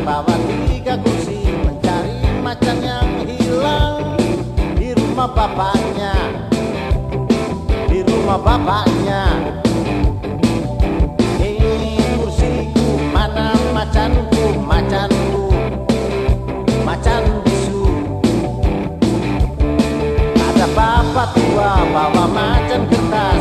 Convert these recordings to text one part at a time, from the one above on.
bawa tiga kursi mencari macan yang hilang. Di rumah bapaknya. Di rumah bapaknya. Ini kursiku mana macanku? Macanku. Macan bisu. Ada bapak tua bawa macan kertas.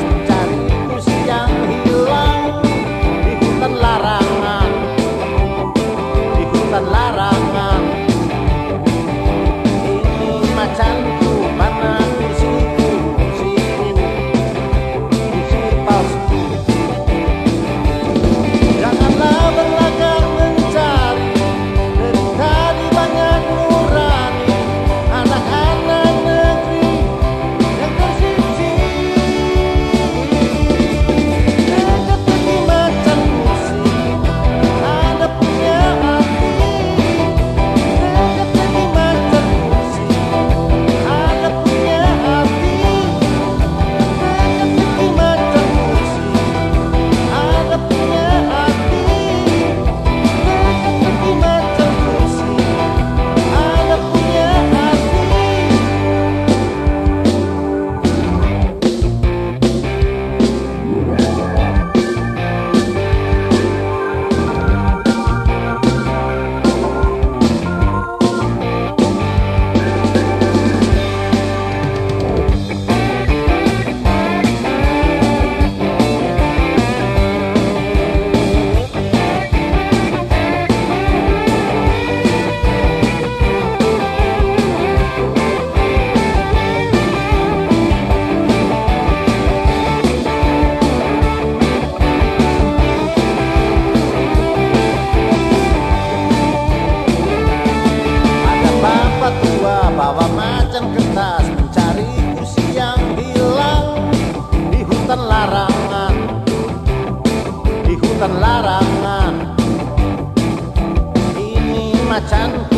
Bawa macan kertas mencari kursi yang hilang di hutan larangan. Di hutan larangan. Ini macan